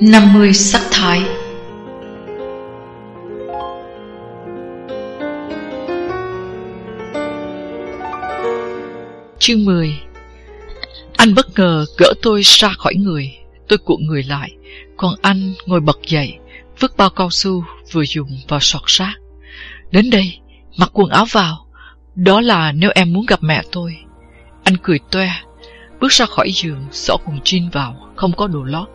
50 sắc thái. Chương 10 Anh bất ngờ gỡ tôi ra khỏi người. Tôi cuộn người lại. Còn anh ngồi bật dậy, Vứt bao cao su vừa dùng vào sọt rác Đến đây, Mặc quần áo vào. Đó là nếu em muốn gặp mẹ tôi. Anh cười toe, Bước ra khỏi giường, Xỏ quần jean vào, Không có đồ lót.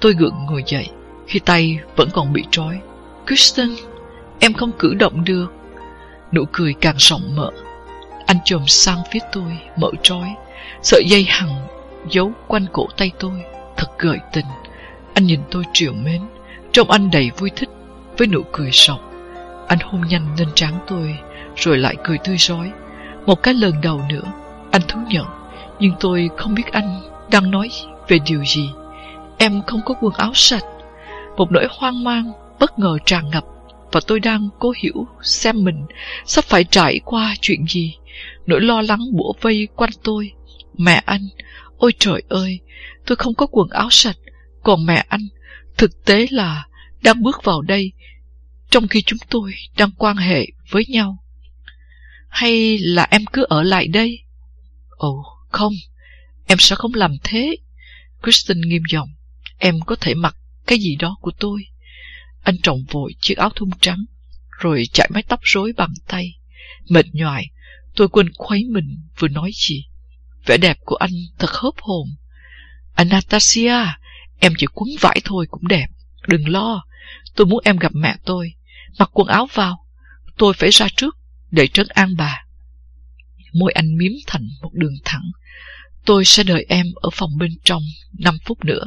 Tôi gượng ngồi dậy, Khi tay vẫn còn bị trói. Kristen, Em không cử động được. Nụ cười càng rộng mở. Anh chồm sang phía tôi, Mở trói. Sợi dây hằng giấu quanh cổ tay tôi, Thật gợi tình. Anh nhìn tôi triều mến. Trông anh đầy vui thích, Với nụ cười rộng. Anh hôn nhanh lên trán tôi, Rồi lại cười tươi rói. Một cái lần đầu nữa, Anh thú nhận. Nhưng tôi không biết anh đang nói về điều gì. Em không có quần áo sạch. Một nỗi hoang mang, Bất ngờ tràn ngập. Và tôi đang cố hiểu xem mình Sắp phải trải qua chuyện gì. Nỗi lo lắng bủa vây quanh tôi. Mẹ anh, Ôi trời ơi, Tôi không có quần áo sạch. Còn mẹ anh, Thực tế là Đang bước vào đây, Trong khi chúng tôi đang quan hệ với nhau. Hay là em cứ ở lại đây? Ồ, không, Em sẽ không làm thế. Kristen nghiêm giọng. Em có thể mặc cái gì đó của tôi. Anh trọng vội chiếc áo thun trắng, Rồi chạy mái tóc rối bằng tay. Mệt nhoài, Tôi quên khuấy mình vừa nói gì. Vẻ đẹp của anh thật hớp hồn. Anastasia, Em chỉ quấn vải thôi cũng đẹp. Đừng lo, Tôi muốn em gặp mẹ tôi. Mặc quần áo vào, Tôi phải ra trước Để trấn an bà. Môi anh miếm thành một đường thẳng. Tôi sẽ đợi em ở phòng bên trong 5 phút nữa.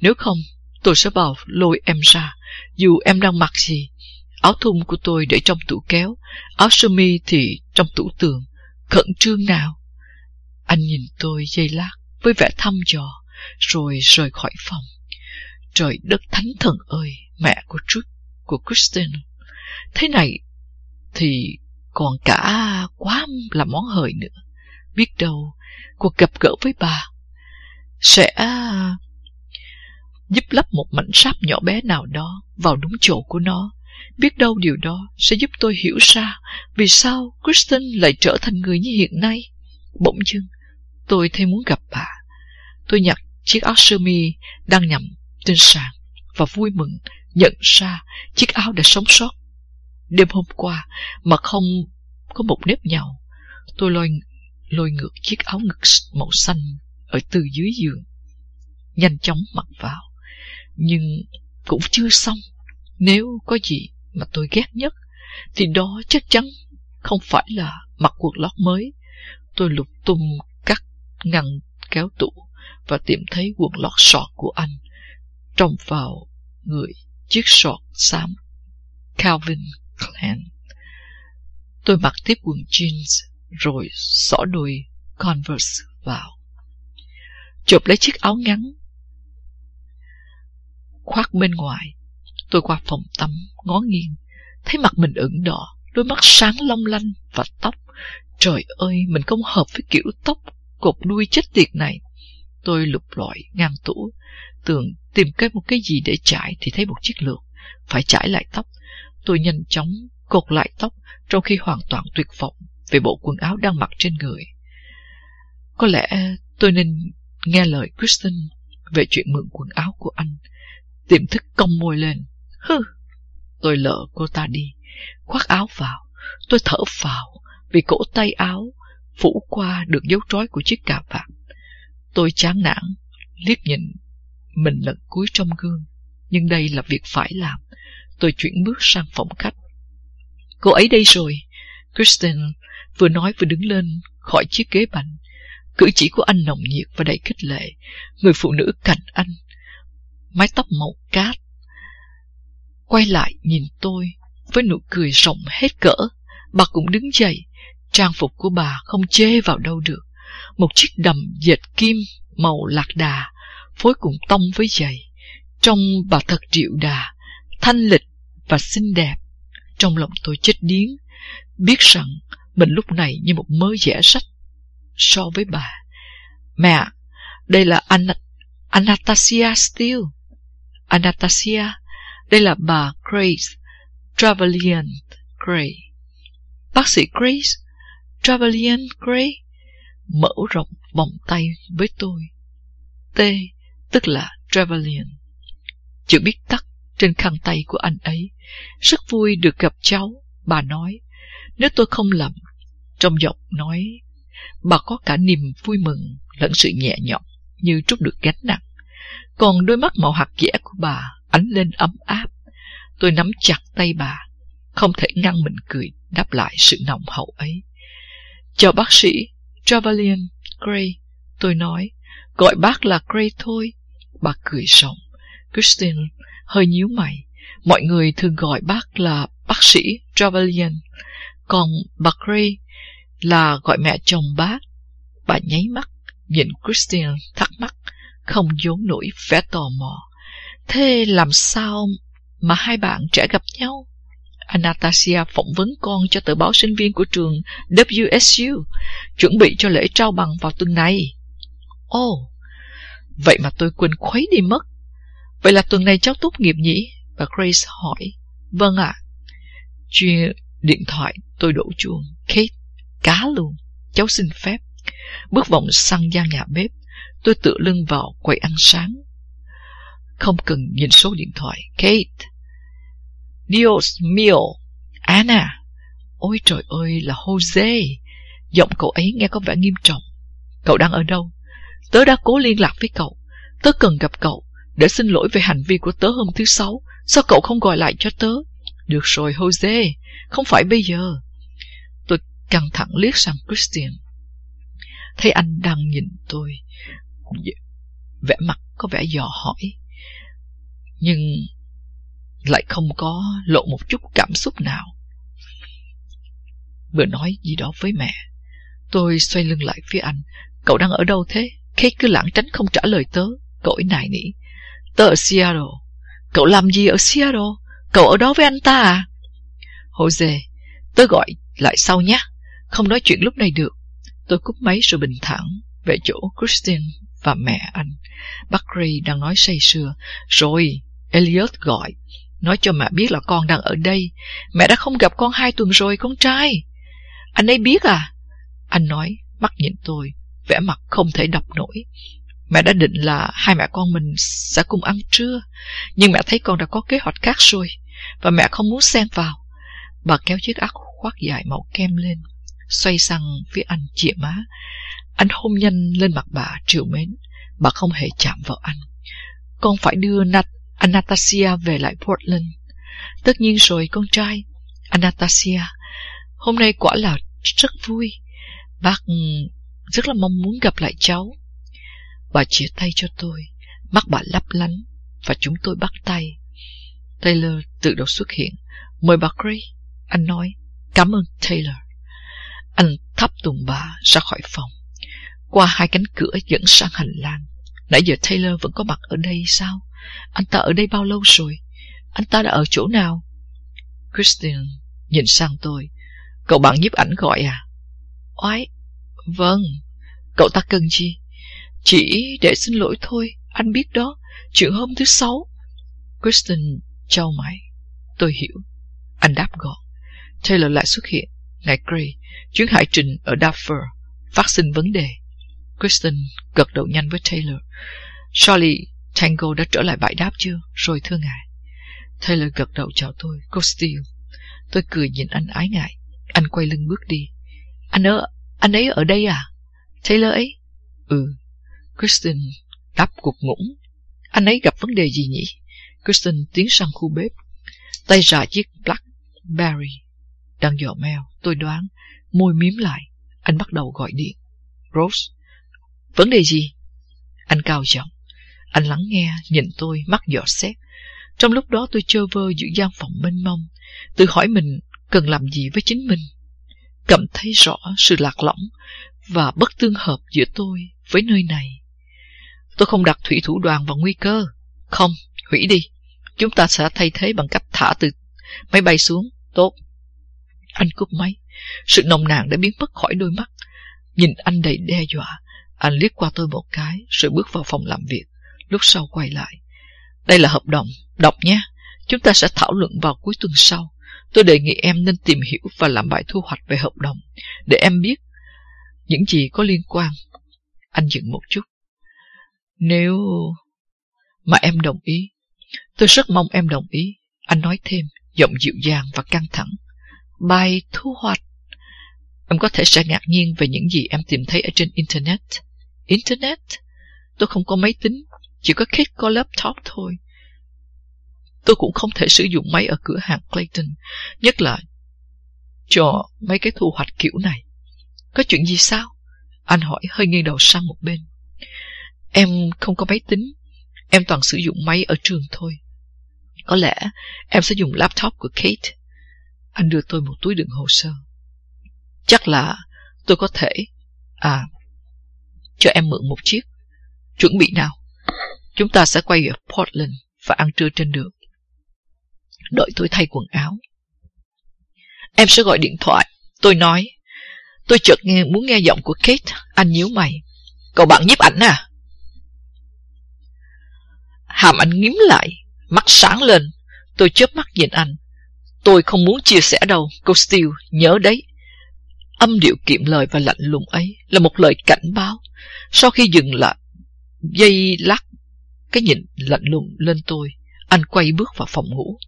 Nếu không tôi sẽ vào lôi em ra. Dù em đang mặc gì Áo thun của tôi để trong tủ kéo Áo sơ mi thì trong tủ tường. Khẩn trương nào? Anh nhìn tôi giây lát Với vẻ thăm dò Rồi rời khỏi phòng. Trời đất thánh thần ơi Mẹ của Trúc, Của Kristen. Thế này Thì còn cả quá là món hời nữa. Biết đâu cuộc gặp gỡ với bà sẽ à, giúp lắp một mảnh sáp nhỏ bé nào đó vào đúng chỗ của nó. Biết đâu điều đó sẽ giúp tôi hiểu ra vì sao Kristen lại trở thành người như hiện nay. Bỗng dưng, tôi thấy muốn gặp bà. Tôi nhặt chiếc áo sơ mi đang nhầm trên sàn và vui mừng nhận ra chiếc áo đã sống sót. Đêm hôm qua mà không có một nếp nhàu, tôi lôi lôi ngược chiếc áo ngực màu xanh ở từ dưới giường. Nhanh chóng mặc vào. Nhưng cũng chưa xong. Nếu có gì mà tôi ghét nhất, thì đó chắc chắn không phải là mặc quần lót mới. Tôi lục tung cắt ngăn kéo tủ và tìm thấy quần lót sọt của anh trồng vào người chiếc sọt xám Calvin Klein. Tôi mặc tiếp quần jeans rồi xỏ đùi Converse vào. Chụp lấy chiếc áo ngắn khoác bên ngoài. Tôi qua phòng tắm, ngó nghiêng, thấy mặt mình ửng đỏ, đôi mắt sáng long lanh và tóc. Trời ơi, mình không hợp với kiểu tóc cột đuôi chết tiệt này. Tôi lục lọi ngang tủ, tưởng tìm cái một cái gì để chải thì thấy một chiếc lược, phải chải lại tóc. Tôi nhanh chóng cột lại tóc trong khi hoàn toàn tuyệt vọng về bộ quần áo đang mặc trên người. Có lẽ tôi nên nghe lời Kristen về chuyện mượn quần áo của anh. Tiềm thức cong môi lên. Hừ, tôi lỡ cô ta đi, khoác áo vào. Tôi thở vào vì cổ tay áo phủ qua được dấu trói của chiếc cà vạt. Tôi chán nản, liếc nhìn mình lần cuối trong gương. Nhưng đây là việc phải làm. Tôi chuyển bước sang phòng khách. Cô ấy đây rồi. Kristen vừa nói vừa đứng lên khỏi chiếc ghế bành. Cử chỉ của anh nồng nhiệt và đầy khích lệ. Người phụ nữ cạnh anh, mái tóc màu cát, quay lại nhìn tôi với nụ cười rộng hết cỡ. Bà cũng đứng dậy, trang phục của bà không chê vào đâu được. Một chiếc đầm dệt kim màu lạc đà, phối cùng tông với giày. Trông bà thật triệu đà, thanh lịch và xinh đẹp. Trong lòng tôi chết điếng, biết rằng mình lúc này như một mớ vẽ sách so với bà. Mẹ, đây là An Anastasia Steele. Anastasia, đây là bà Grace Trevelyan Gray. Bác sĩ Grace Trevelyan Gray mở rộng vòng tay với tôi. T tức là Trevelyan. Chữ biết tắt trên khăn tay của anh ấy. Rất vui được gặp cháu, bà nói. Nếu tôi không lầm, trong giọng nói, bà có cả niềm vui mừng lẫn sự nhẹ nhõm như trút được gánh nặng. Còn đôi mắt màu hạt dẻ của bà ánh lên ấm áp. Tôi nắm chặt tay bà, không thể ngăn mình cười đáp lại sự nồng hậu ấy. Chào bác sĩ, Trevelyan Gray, tôi nói, gọi bác là Gray thôi. Bà cười rộng. Christine hơi nhíu mày. Mọi người thường gọi bác là bác sĩ Trevelyan, còn bà là gọi mẹ chồng bác. Bà nháy mắt, nhìn Christine thắc mắc, không giấu nổi vẻ tò mò. Thế làm sao mà hai bạn trẻ gặp nhau? Anastasia phỏng vấn con cho tờ báo sinh viên của trường WSU, chuẩn bị cho lễ trao bằng vào tuần này. Ồ, oh, vậy mà tôi quên khuấy đi mất. Vậy là tuần này cháu tốt nghiệp nhỉ? Bà Grace hỏi. Vâng ạ. À điện thoại tôi đổ chuông. Kate, cá luôn. Cháu xin phép. Bước vòng sang gian nhà bếp, tôi tựa lưng vào quầy ăn sáng. Không cần nhìn số điện thoại. Kate. Dios mio. Anna. Ôi trời ơi là Jose. Giọng cậu ấy nghe có vẻ nghiêm trọng. Cậu đang ở đâu? Tớ đã cố liên lạc với cậu. Tớ cần gặp cậu để xin lỗi về hành vi của tớ hôm thứ sáu. Sao cậu không gọi lại cho tớ? Được rồi, Jose. Không phải bây giờ. Tôi căng thẳng liếc sang Christian. Thấy anh đang nhìn tôi. Vẻ mặt có vẻ dò hỏi. Nhưng lại không có lộ một chút cảm xúc nào. Vừa nói gì đó với mẹ. Tôi xoay lưng lại phía anh. Cậu đang ở đâu thế? Kate cứ lãng tránh không trả lời tớ. Cậu ấy nài nỉ. Tớ ở Seattle. Cậu làm gì ở Seattle? Cậu ở đó với anh ta à? Jose, tôi gọi lại sau nhé. Không nói chuyện lúc này được. Tôi cúp máy rồi bình thản về chỗ Christine và mẹ anh. Bác Ray đang nói say sưa. Rồi, Elliot gọi. Nói cho mẹ biết là con đang ở đây. Mẹ đã không gặp con hai tuần rồi, con trai. Anh ấy biết à? Anh nói, mắt nhìn tôi, vẻ mặt không thể đọc nổi. Mẹ đã định là hai mẹ con mình sẽ cùng ăn trưa, nhưng mẹ thấy con đã có kế hoạch khác rồi, và mẹ không muốn xen vào. Bà kéo chiếc áo khoác dài màu kem lên, xoay sang phía anh chĩa má. Anh hôn nhanh lên mặt bà triều mến, bà không hề chạm vào anh. Con phải đưa Nat Anastasia về lại Portland. Tất nhiên rồi con trai, Anastasia, hôm nay quả là rất vui. Bác ừ, rất là mong muốn gặp lại cháu. Bà chia tay cho tôi, mắt bà lấp lánh, và chúng tôi bắt tay. Taylor tự động xuất hiện. Mời bà Gray. Anh nói, cảm ơn Taylor. Anh thắp tùng bà ra khỏi phòng. Qua hai cánh cửa dẫn sang hành lang. Nãy giờ Taylor vẫn có mặt ở đây sao? Anh ta ở đây bao lâu rồi? Anh ta đã ở chỗ nào? Christian nhìn sang tôi. Cậu bạn nhiếp ảnh gọi à? Oái, vâng. Cậu ta cần gì? Chỉ để xin lỗi thôi, anh biết đó, chuyện hôm thứ sáu. Kristen trao mày. Tôi hiểu. Anh đáp gọn. Taylor lại xuất hiện. Ngài Gray, chuyến hải trình ở Darfur, phát sinh vấn đề. Kristen gật đầu nhanh với Taylor. Charlie Tango đã trở lại bãi đáp chưa? Rồi thưa ngài. Taylor gật đầu chào tôi. Cô Steele. Tôi cười nhìn anh ái ngại. Anh quay lưng bước đi. Anh ở, anh ấy ở đây à? Taylor ấy? Ừ. Kristen đáp cục ngủng. Anh ấy gặp vấn đề gì nhỉ? Kristen tiến sang khu bếp. Tay ra chiếc Blackberry. Đang dò mèo, tôi đoán. Môi miếm lại. Anh bắt đầu gọi điện. Rose. Vấn đề gì? Anh cao giọng. Anh lắng nghe, nhìn tôi, mắt dò xét. Trong lúc đó tôi chơ vơ giữa gian phòng mênh mông, tự hỏi mình cần làm gì với chính mình. Cảm thấy rõ sự lạc lõng và bất tương hợp giữa tôi với nơi này. Tôi không đặt thủy thủ đoàn vào nguy cơ. Không, hủy đi. Chúng ta sẽ thay thế bằng cách thả từ máy bay xuống. Tốt. Anh cúp máy. Sự nồng nàn đã biến mất khỏi đôi mắt. Nhìn anh đầy đe dọa. Anh liếc qua tôi một cái, rồi bước vào phòng làm việc. Lúc sau quay lại. Đây là hợp đồng. Đọc nhé. Chúng ta sẽ thảo luận vào cuối tuần sau. Tôi đề nghị em nên tìm hiểu và làm bài thu hoạch về hợp đồng để em biết những gì có liên quan. Anh dừng một chút. Nếu mà em đồng ý, tôi rất mong em đồng ý. Anh nói thêm, giọng dịu dàng và căng thẳng. Bài thu hoạch. Em có thể sẽ ngạc nhiên về những gì em tìm thấy ở trên Internet. Internet? Tôi không có máy tính, chỉ có Kate có laptop thôi. Tôi cũng không thể sử dụng máy ở cửa hàng Clayton, nhất là cho mấy cái thu hoạch kiểu này. Có chuyện gì sao? Anh hỏi hơi nghiêng đầu sang một bên. Em không có máy tính, em toàn sử dụng máy ở trường thôi. Có lẽ em sẽ dùng laptop của Kate. Anh đưa tôi một túi đựng hồ sơ. Chắc là tôi có thể... À, cho em mượn một chiếc. Chuẩn bị nào. Chúng ta sẽ quay ở Portland và ăn trưa trên đường. Đợi tôi thay quần áo. Em sẽ gọi điện thoại. Tôi nói. Tôi chợt nghe muốn nghe giọng của Kate. Anh nhíu mày. Cậu bạn nhiếp ảnh à? Hàm anh nghiếm lại. Mắt sáng lên. Tôi chớp mắt nhìn anh. Tôi không muốn chia sẻ đâu. Cô Steele, nhớ đấy. Âm điệu kiệm lời và lạnh lùng ấy là một lời cảnh báo. Sau khi dừng lại, dây lắc, cái nhìn lạnh lùng lên tôi, anh quay bước vào phòng ngủ.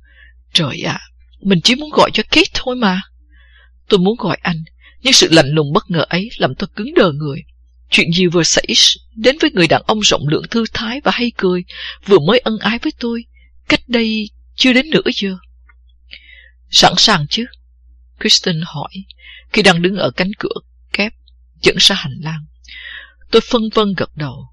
Trời ạ, mình chỉ muốn gọi cho Kate thôi mà. Tôi muốn gọi anh, nhưng sự lạnh lùng bất ngờ ấy làm tôi cứng đờ người. Chuyện gì vừa xảy đến với người đàn ông rộng lượng thư thái và hay cười, vừa mới ân ái với tôi, cách đây chưa đến nửa giờ. Sẵn sàng chứ? Kristen hỏi, khi đang đứng ở cánh cửa kép, dẫn ra hành lang. Tôi phân vân gật đầu.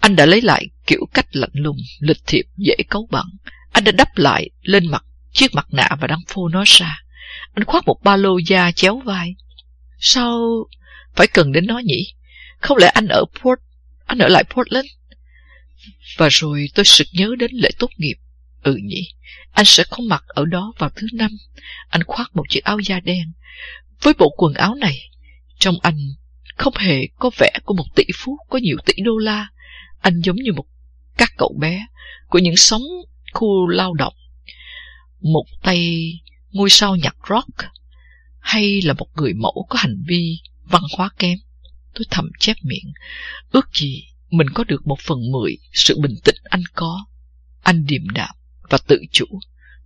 Anh đã lấy lại kiểu cách lạnh lùng, lịch thiệp, dễ cấu bẩn. Anh đã đắp lại lên mặt chiếc mặt nạ và đang phô nó ra. Anh khoác một ba lô da chéo vai. Sao phải cần đến nó nhỉ? Không lẽ anh ở Port, anh ở lại Portland? Và rồi tôi sực nhớ đến lễ tốt nghiệp. Ừ nhỉ, anh sẽ có mặt ở đó vào thứ năm. Anh khoác một chiếc áo da đen. Với bộ quần áo này, trong anh không hề có vẻ của một tỷ phú có nhiều tỷ đô la. Anh giống như một các cậu bé của những sóng khu lao động. Một tay ngôi sao nhạc rock hay là một người mẫu có hành vi văn hóa kém. Tôi thầm chép miệng, ước gì mình có được một phần mười sự bình tĩnh anh có. Anh điềm đạm và tự chủ.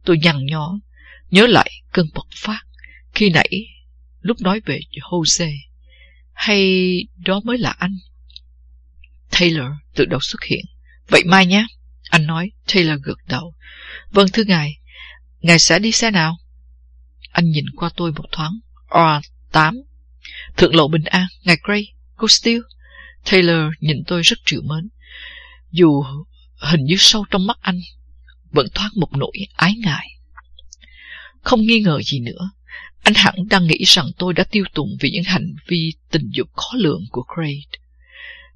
Tôi nhăn nhó, nhớ lại cơn bộc phát khi nãy lúc nói về Jose. Hay đó mới là anh? Taylor tự động xuất hiện. Vậy mai nhé. Anh nói, Taylor gật đầu. Vâng thưa ngài, ngài sẽ đi xe nào? Anh nhìn qua tôi một thoáng. À, R8. Thượng lộ bình an, ngài Gray, cô Steele. Taylor nhìn tôi rất triệu mến. Dù hình như sâu trong mắt anh vẫn thoát một nỗi ái ngại. Không nghi ngờ gì nữa, anh hẳn đang nghĩ rằng tôi đã tiêu tụng vì những hành vi tình dục khó lường của Craig.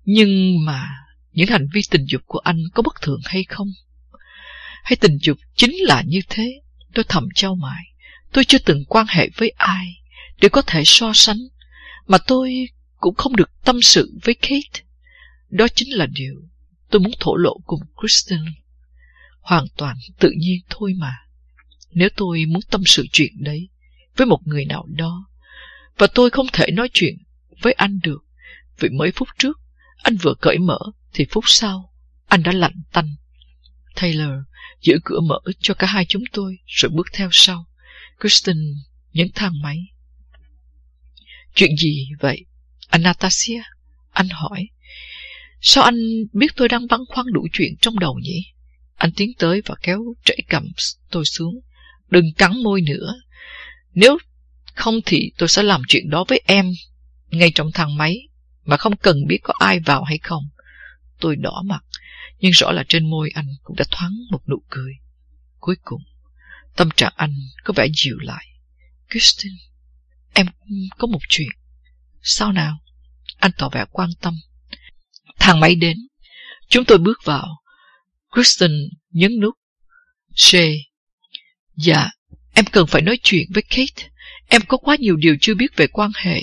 Nhưng mà những hành vi tình dục của anh có bất thường hay không? Hay tình dục chính là như thế? Tôi thầm trao mãi. Tôi chưa từng quan hệ với ai để có thể so sánh, mà tôi cũng không được tâm sự với Kate. Đó chính là điều tôi muốn thổ lộ cùng Kristen. Hoàn toàn tự nhiên thôi mà. Nếu tôi muốn tâm sự chuyện đấy với một người nào đó, và tôi không thể nói chuyện với anh được, vì mấy phút trước anh vừa cởi mở thì phút sau anh đã lạnh tanh. Taylor giữ cửa mở cho cả hai chúng tôi rồi bước theo sau. Kristen nhấn thang máy. Chuyện gì vậy? Anastasia? Anh hỏi. Sao anh biết tôi đang băn khoăn đủ chuyện trong đầu nhỉ? Anh tiến tới và kéo trễ cầm tôi xuống. Đừng cắn môi nữa. Nếu không thì tôi sẽ làm chuyện đó với em ngay trong thang máy mà không cần biết có ai vào hay không. Tôi đỏ mặt, nhưng rõ là trên môi anh cũng đã thoáng một nụ cười. Cuối cùng, tâm trạng anh có vẻ dịu lại. Kristen, em có một chuyện. Sao nào? Anh tỏ vẻ quan tâm. Thang máy đến. Chúng tôi bước vào. Kristen nhấn nút. Shay. Dạ, em cần phải nói chuyện với Kate. Em có quá nhiều điều chưa biết về quan hệ.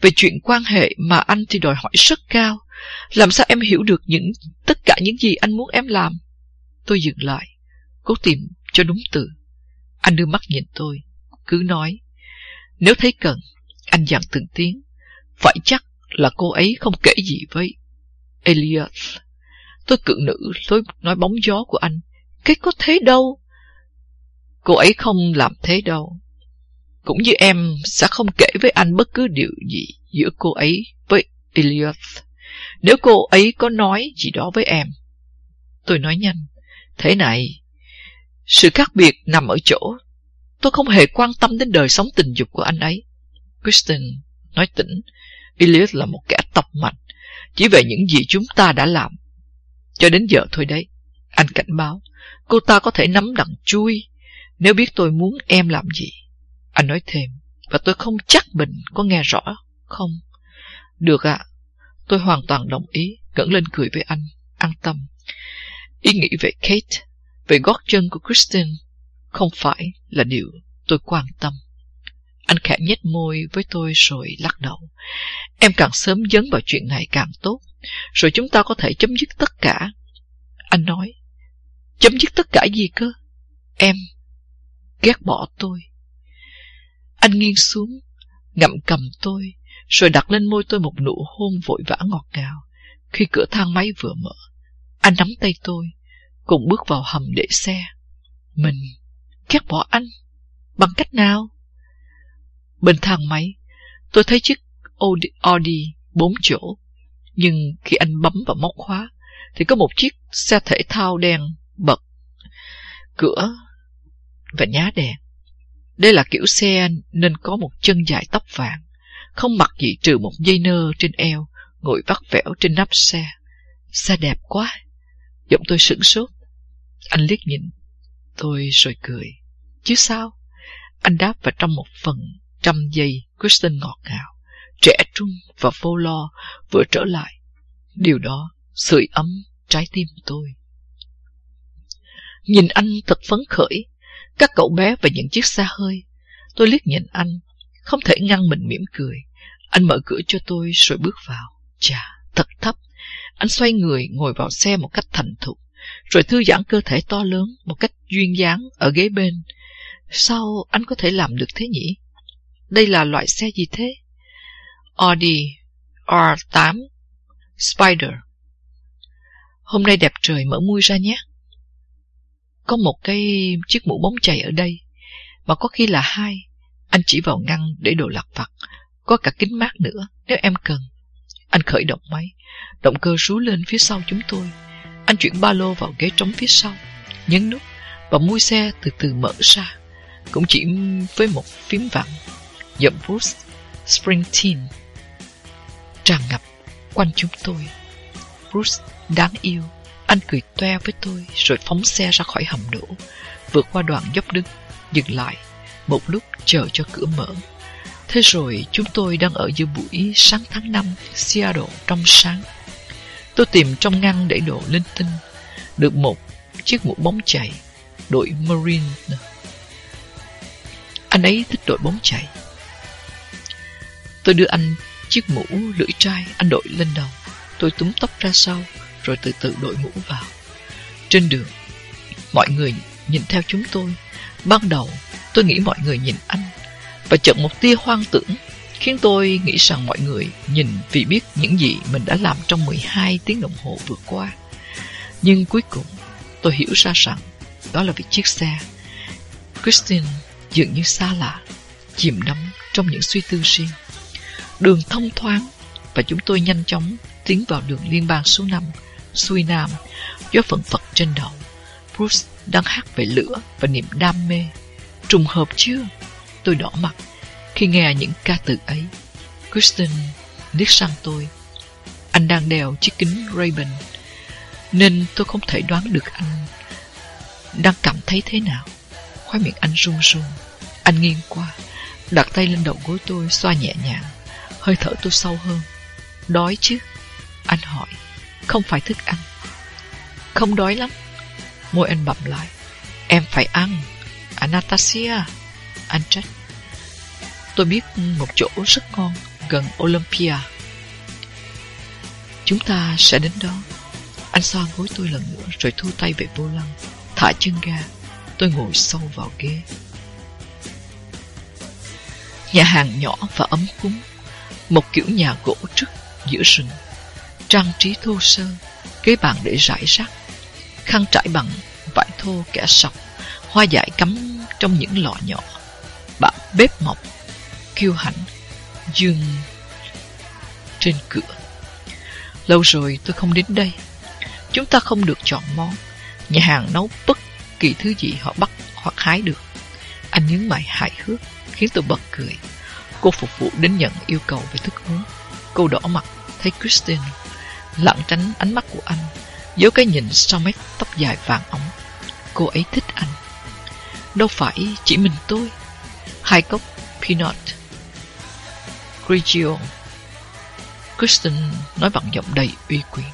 Về chuyện quan hệ mà anh thì đòi hỏi rất cao. Làm sao em hiểu được những tất cả những gì anh muốn em làm? Tôi dừng lại, cố tìm cho đúng từ. Anh đưa mắt nhìn tôi, cứ nói. Nếu thấy cần, anh dặn từng tiếng. Phải chắc là cô ấy không kể gì với Elias. Tôi cự nữ lối nói bóng gió của anh. Cái có thế đâu. Cô ấy không làm thế đâu. Cũng như em sẽ không kể với anh bất cứ điều gì giữa cô ấy với Elias. Nếu cô ấy có nói gì đó với em. Tôi nói nhanh. Thế này, sự khác biệt nằm ở chỗ tôi không hề quan tâm đến đời sống tình dục của anh ấy. Kristen nói tỉnh, Elliot là một kẻ tập mạnh, chỉ về những gì chúng ta đã làm. Cho đến giờ thôi đấy, anh cảnh báo, cô ta có thể nắm đằng chui nếu biết tôi muốn em làm gì. Anh nói thêm, và tôi không chắc mình có nghe rõ không. Được ạ, tôi hoàn toàn đồng ý, ngẩng lên cười với anh, an tâm. Ý nghĩ về Kate, về gót chân của Kristen, không phải là điều tôi quan tâm. Anh khẽ nhếch môi với tôi rồi lắc đầu. Em càng sớm dấn vào chuyện này càng tốt, rồi chúng ta có thể chấm dứt tất cả. Anh nói, chấm dứt tất cả gì cơ? Em ghét bỏ tôi. Anh nghiêng xuống, ngậm cầm tôi, rồi đặt lên môi tôi một nụ hôn vội vã ngọt ngào. Khi cửa thang máy vừa mở, anh nắm tay tôi, cùng bước vào hầm để xe. Mình ghét bỏ anh. Bằng cách nào? Bên thang máy, tôi thấy chiếc Audi, Audi 4 chỗ. Nhưng khi anh bấm vào móc khóa, thì có một chiếc xe thể thao đen bật cửa và nhá đèn. Đây là kiểu xe nên có một chân dài tóc vàng, không mặc gì trừ một dây nơ trên eo, ngồi vắt vẻo trên nắp xe. Xe đẹp quá. Giọng tôi sửng sốt. Anh liếc nhìn tôi rồi cười. Chứ sao? Anh đáp vào trong một phần Trầm giây Kristen ngọt ngào, trẻ trung và vô lo vừa trở lại. Điều đó sưởi ấm trái tim tôi. Nhìn anh thật phấn khởi, các cậu bé và những chiếc xa hơi. Tôi liếc nhìn anh, không thể ngăn mình mỉm cười. Anh mở cửa cho tôi rồi bước vào. Chà, thật thấp. Anh xoay người ngồi vào xe một cách thành thục, rồi thư giãn cơ thể to lớn một cách duyên dáng ở ghế bên. Sao anh có thể làm được thế nhỉ? Đây là loại xe gì thế? Audi R8 Spider Hôm nay đẹp trời mở mui ra nhé. Có một cái chiếc mũ bóng chày ở đây, mà có khi là hai. Anh chỉ vào ngăn để đồ lặt vặt. Có cả kính mát nữa, nếu em cần. Anh khởi động máy. Động cơ rú lên phía sau chúng tôi. Anh chuyển ba lô vào ghế trống phía sau. Nhấn nút, và mui xe từ từ mở ra. Cũng chỉ với một phím vặn. Giọng Bruce Springsteen tràn ngập quanh chúng tôi. Bruce đáng yêu. Anh cười toe với tôi rồi phóng xe ra khỏi hầm đổ, vượt qua đoạn dốc đứng, dừng lại, một lúc chờ cho cửa mở. Thế rồi chúng tôi đang ở giữa buổi sáng tháng 5, Seattle trong sáng. Tôi tìm trong ngăn để đồ linh tinh, được một chiếc mũ bóng chày, đội Marine. Anh ấy thích đội bóng chày. Tôi đưa anh chiếc mũ lưỡi trai anh đội lên đầu. Tôi túm tóc ra sau, rồi từ từ đội mũ vào. Trên đường, mọi người nhìn theo chúng tôi. Ban đầu, tôi nghĩ mọi người nhìn anh, và chợt một tia hoang tưởng khiến tôi nghĩ rằng mọi người nhìn vì biết những gì mình đã làm trong 12 tiếng đồng hồ vừa qua. Nhưng cuối cùng, tôi hiểu ra rằng đó là vì chiếc xe. Christine dường như xa lạ, chìm đắm trong những suy tư riêng. Đường thông thoáng và chúng tôi nhanh chóng tiến vào đường liên bang số 5, xuôi nam, gió phần phật trên đầu. Bruce đang hát về lửa và niềm đam mê. Trùng hợp chưa? Tôi đỏ mặt khi nghe những ca từ ấy. Kristen liếc sang tôi. Anh đang đeo chiếc kính Ray-Ban, nên tôi không thể đoán được anh đang cảm thấy thế nào. Khoai miệng anh run run. Anh nghiêng qua, đặt tay lên đầu gối tôi, xoa nhẹ nhàng. Hơi thở tôi sâu hơn. Đói chứ? Anh hỏi. Không phải thức ăn. Không đói lắm. Môi anh bậm lại. Em phải ăn. Anastasia. Anh trách. Tôi biết một chỗ rất ngon gần Olympia. Chúng ta sẽ đến đó. Anh xoa gối tôi lần nữa rồi thu tay về vô lăng, thả chân ga. Tôi ngồi sâu vào ghế. Nhà hàng nhỏ và ấm cúng, một kiểu nhà gỗ trước giữa rừng, trang trí thô sơ, ghế bàn để rải rác, khăn trải bằng vải thô kẻ sọc, hoa dại cắm trong những lọ nhỏ, bạ bếp mọc, kiêu hãnh, dương trên cửa. Lâu rồi tôi không đến đây. Chúng ta không được chọn món. Nhà hàng nấu bất kỳ thứ gì họ bắt hoặc hái được. Anh nhấn mày hài hước, khiến tôi bật cười. Cô phục vụ đến nhận yêu cầu về thức uống. Cô đỏ mặt, thấy Christine, lặng tránh ánh mắt của anh, giấu cái nhìn sau mét tóc dài vàng ống. Cô ấy thích anh. Đâu phải chỉ mình tôi. Hai cốc peanut. Grigio. Kristen nói bằng giọng đầy uy quyền.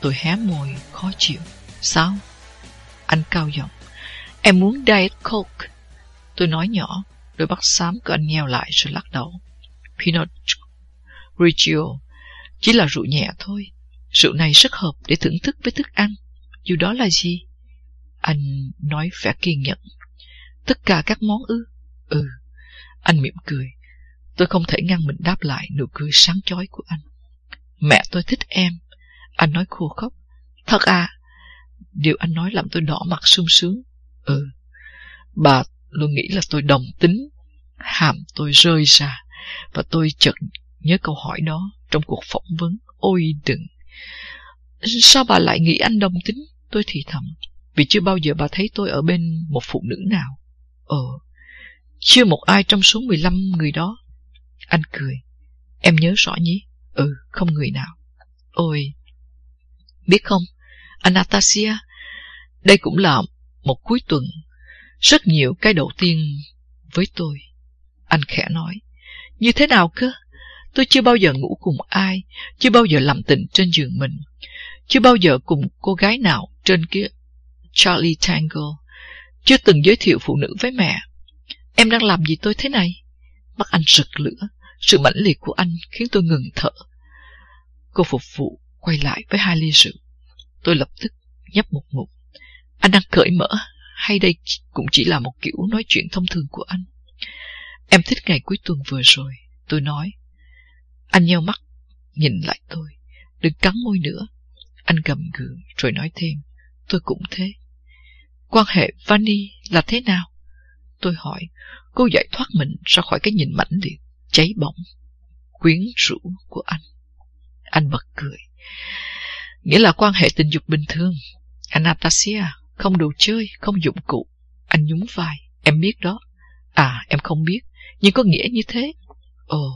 Tôi hé môi, khó chịu. Sao? Anh cao giọng. Em muốn Diet Coke. Tôi nói nhỏ, đôi mắt xám của anh nheo lại rồi lắc đầu. Pinot Grigio, chỉ là rượu nhẹ thôi. Rượu này rất hợp để thưởng thức với thức ăn. Dù đó là gì? Anh nói vẻ kiên nhẫn. Tất cả các món ư? Ừ. Anh mỉm cười. Tôi không thể ngăn mình đáp lại nụ cười sáng chói của anh. Mẹ tôi thích em. Anh nói khô khóc. Thật à? Điều anh nói làm tôi đỏ mặt sung sướng. Ừ. Bà luôn nghĩ là tôi đồng tính. Hàm tôi rơi ra. Và tôi chợt nhớ câu hỏi đó trong cuộc phỏng vấn. Ôi đừng. Sao bà lại nghĩ anh đồng tính? Tôi thì thầm. Vì chưa bao giờ bà thấy tôi ở bên một phụ nữ nào. Ờ. Chưa một ai trong số 15 người đó. Anh cười. Em nhớ rõ nhỉ? Ừ, không người nào. Ôi, biết không, Anastasia, đây cũng là một cuối tuần. Rất nhiều cái đầu tiên với tôi. Anh khẽ nói, như thế nào cơ? Tôi chưa bao giờ ngủ cùng ai, chưa bao giờ làm tình trên giường mình, chưa bao giờ cùng cô gái nào trên kia Charlie Tango, chưa từng giới thiệu phụ nữ với mẹ. Em đang làm gì tôi thế này? Mắt anh rực lửa, sự mãnh liệt của anh khiến tôi ngừng thở. Cô phục vụ quay lại với hai ly rượu. Tôi lập tức nhấp một ngụm. Anh đang cởi mở, hay đây cũng chỉ là một kiểu nói chuyện thông thường của anh? Em thích ngày cuối tuần vừa rồi, tôi nói. Anh nheo mắt, nhìn lại tôi. Đừng cắn môi nữa. Anh gầm gừ rồi nói thêm. Tôi cũng thế. Quan hệ Vani là thế nào? Tôi hỏi, cô giải thoát mình ra khỏi cái nhìn mãnh liệt, cháy bỏng, quyến rũ của anh. Anh bật cười. Nghĩa là quan hệ tình dục bình thường. Anastasia, không đồ chơi, không dụng cụ. Anh nhún vai, em biết đó. À, em không biết, nhưng có nghĩa như thế. Ồ,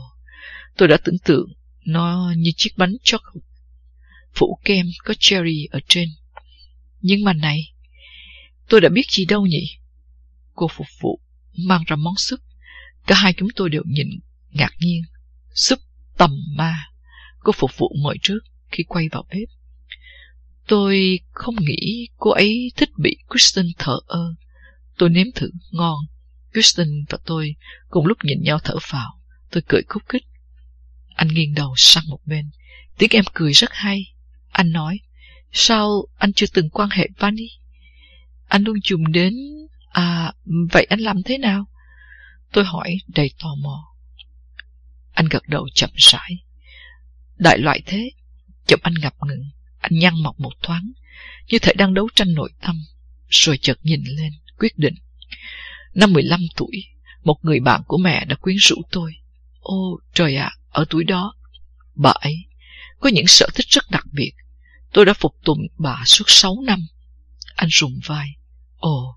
tôi đã tưởng tượng nó như chiếc bánh chocolate. Phủ kem có cherry ở trên. Nhưng mà này, tôi đã biết gì đâu nhỉ? Cô phục vụ mang ra món súp. Cả hai chúng tôi đều nhìn ngạc nhiên. Súp tầm ma. Cô phục vụ mời trước khi quay vào bếp. Tôi không nghĩ cô ấy thích bị Kristen thở ơ. Tôi nếm thử ngon. Kristen và tôi cùng lúc nhìn nhau thở vào. Tôi cười khúc khích. Anh nghiêng đầu sang một bên. Tiếng em cười rất hay. Anh nói, sao anh chưa từng quan hệ Vani? Anh luôn dùng đến... À, vậy anh làm thế nào? Tôi hỏi đầy tò mò. Anh gật đầu chậm rãi. Đại loại thế, chậm anh ngập ngừng, nhăn mọc một thoáng, như thể đang đấu tranh nội tâm, rồi chợt nhìn lên, quyết định. Năm 15 tuổi, một người bạn của mẹ đã quyến rũ tôi. Ô, trời ạ, ở tuổi đó, bà ấy có những sở thích rất đặc biệt. Tôi đã phục tùng bà suốt 6 năm. Anh rùng vai. Ồ,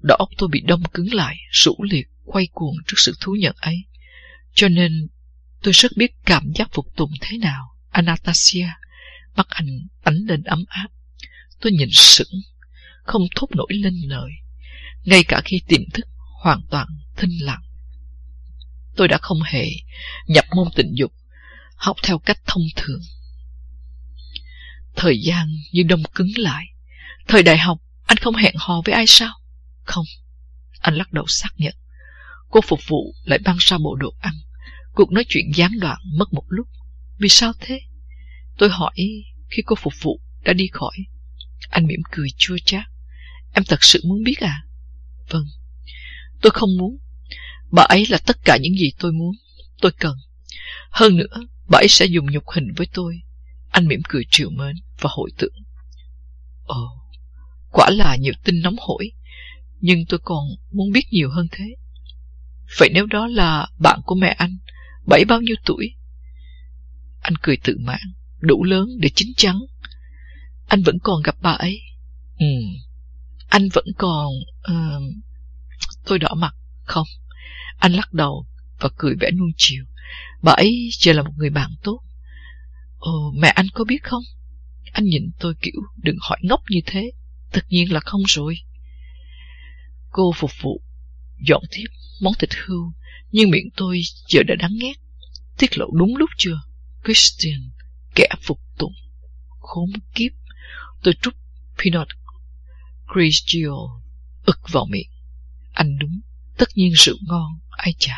đầu óc tôi bị đông cứng lại, rũ liệt, quay cuồng trước sự thú nhận ấy. Cho nên tôi rất biết cảm giác phục tùng thế nào. Anastasia, mắt anh ánh lên ấm áp. Tôi nhìn sững, không thốt nổi lên lời. Ngay cả khi tiềm thức hoàn toàn thinh lặng. Tôi đã không hề nhập môn tình dục, học theo cách thông thường. Thời gian như đông cứng lại. Thời đại học, anh không hẹn hò với ai sao? Không. Anh lắc đầu xác nhận. Cô phục vụ lại băng ra bộ đồ ăn. Cuộc nói chuyện gián đoạn mất một lúc. Vì sao thế? Tôi hỏi khi cô phục vụ đã đi khỏi. Anh mỉm cười chua chát. Em thật sự muốn biết à? Vâng. Tôi không muốn. Bà ấy là tất cả những gì tôi muốn, tôi cần. Hơn nữa, bà ấy sẽ dùng nhục hình với tôi. Anh mỉm cười triều mến và hội tưởng. Ồ, quả là nhiều tin nóng hổi, nhưng tôi còn muốn biết nhiều hơn thế. Vậy nếu đó là bạn của mẹ anh, bảy bao nhiêu tuổi? Anh cười tự mãn, đủ lớn để chín chắn. Anh vẫn còn gặp bà ấy. Ừ, anh vẫn còn... Uh, tôi đỏ mặt. Không. Anh lắc đầu và cười vẻ nuông chiều. Bà ấy chỉ là một người bạn tốt. Ồ, mẹ anh có biết không? Anh nhìn tôi kiểu đừng hỏi ngốc như thế. Tất nhiên là không rồi. Cô phục vụ, dọn tiếp món thịt hươu, nhưng miệng tôi giờ đã đắng ghét. Tiết lộ đúng lúc chưa? Christian, kẻ phục tùng. Khốn kiếp. Tôi trút peanut Grigio ực vào miệng. Anh đúng, tất nhiên rượu ngon, ai chả.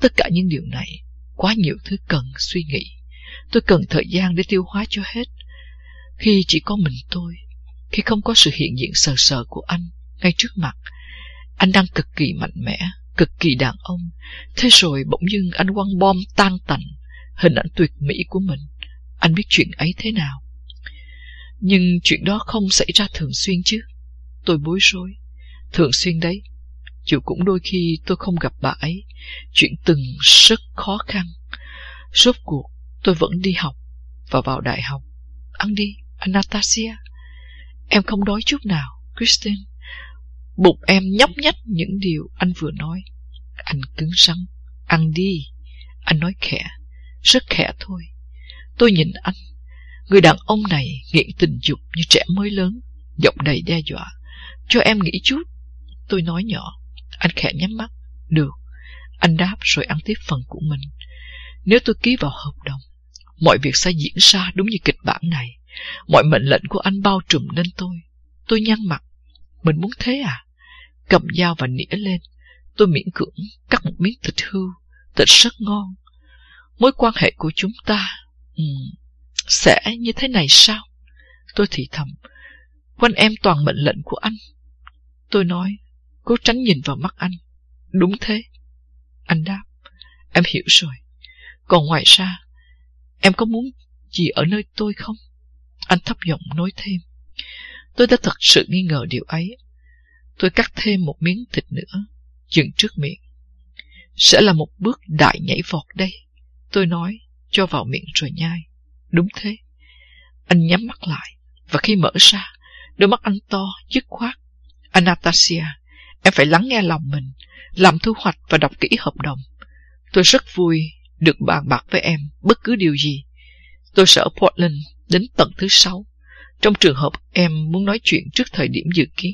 Tất cả những điều này, quá nhiều thứ cần suy nghĩ. Tôi cần thời gian để tiêu hóa cho hết. Khi chỉ có mình tôi, khi không có sự hiện diện sờ sờ của anh ngay trước mặt, anh đang cực kỳ mạnh mẽ, cực kỳ đàn ông. Thế rồi bỗng dưng anh quăng bom tan tành, hình ảnh tuyệt mỹ của mình. Anh biết chuyện ấy thế nào. Nhưng chuyện đó không xảy ra thường xuyên chứ. Tôi bối rối. Thường xuyên đấy. Dù cũng đôi khi tôi không gặp bà ấy. Chuyện từng rất khó khăn. Rốt cuộc tôi vẫn đi học và vào đại học. Ăn đi, Anastasia. Em không đói chút nào, Christine. Bụng em nhóc nhách những điều anh vừa nói. Anh cứng rắn. Ăn đi. Anh nói khẽ. Rất khẽ thôi. Tôi nhìn anh. Người đàn ông này nghiện tình dục như trẻ mới lớn, giọng đầy đe dọa. Cho em nghĩ chút. Tôi nói nhỏ. Anh khẽ nhắm mắt. Được. Anh đáp rồi ăn tiếp phần của mình. Nếu tôi ký vào hợp đồng, mọi việc sẽ diễn ra đúng như kịch bản này. Mọi mệnh lệnh của anh bao trùm lên tôi. Tôi nhăn mặt. Mình muốn thế à? Cầm dao và nĩa lên. Tôi miễn cưỡng cắt một miếng thịt hưu. Thịt rất ngon. Mối quan hệ của chúng ta Ừ, sẽ như thế này sao? Tôi thì thầm. Quanh em toàn mệnh lệnh của anh. Tôi nói, cố tránh nhìn vào mắt anh. Đúng thế. Anh đáp, em hiểu rồi. Còn ngoài ra, em có muốn gì ở nơi tôi không? Anh thấp giọng nói thêm. Tôi đã thật sự nghi ngờ điều ấy. Tôi cắt thêm một miếng thịt nữa, dừng trước miệng. Sẽ là một bước đại nhảy vọt đây. Tôi nói, cho vào miệng rồi nhai. Đúng thế. Anh nhắm mắt lại, và khi mở ra, đôi mắt anh to, dứt khoát. Anastasia, em phải lắng nghe lòng mình, làm thu hoạch và đọc kỹ hợp đồng. Tôi rất vui được bàn bạc với em bất cứ điều gì. Tôi sẽ ở Portland đến tận thứ sáu, trong trường hợp em muốn nói chuyện trước thời điểm dự kiến.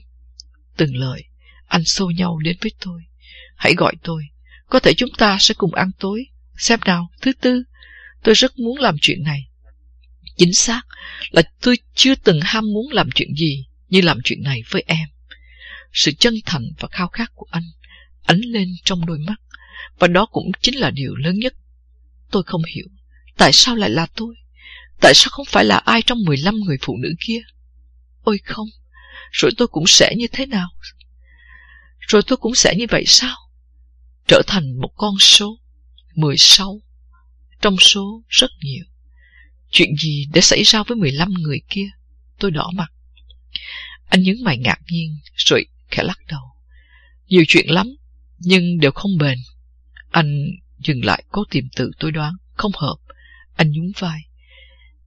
Từng lời, anh xô nhau đến với tôi. Hãy gọi tôi, có thể chúng ta sẽ cùng ăn tối. Xem nào, thứ tư, tôi rất muốn làm chuyện này. Chính xác là tôi chưa từng ham muốn làm chuyện gì như làm chuyện này với em. Sự chân thành và khao khát của anh ánh lên trong đôi mắt, và đó cũng chính là điều lớn nhất. Tôi không hiểu, tại sao lại là tôi? Tại sao không phải là ai trong 15 người phụ nữ kia? Ôi không, rồi tôi cũng sẽ như thế nào? Rồi tôi cũng sẽ như vậy sao? Trở thành một con số 16 trong số rất nhiều. Chuyện gì đã xảy ra với 15 người kia? Tôi đỏ mặt. Anh nhướng mày ngạc nhiên, rồi khẽ lắc đầu. Nhiều chuyện lắm, nhưng đều không bền. Anh dừng lại cố tìm từ tôi đoán, không hợp. Anh nhún vai.